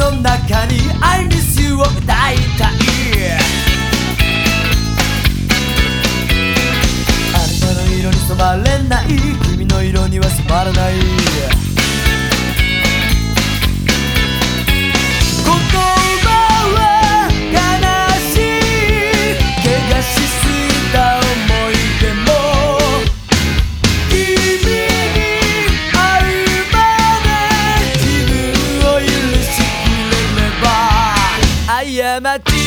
の中に I miss you を歌いたい。街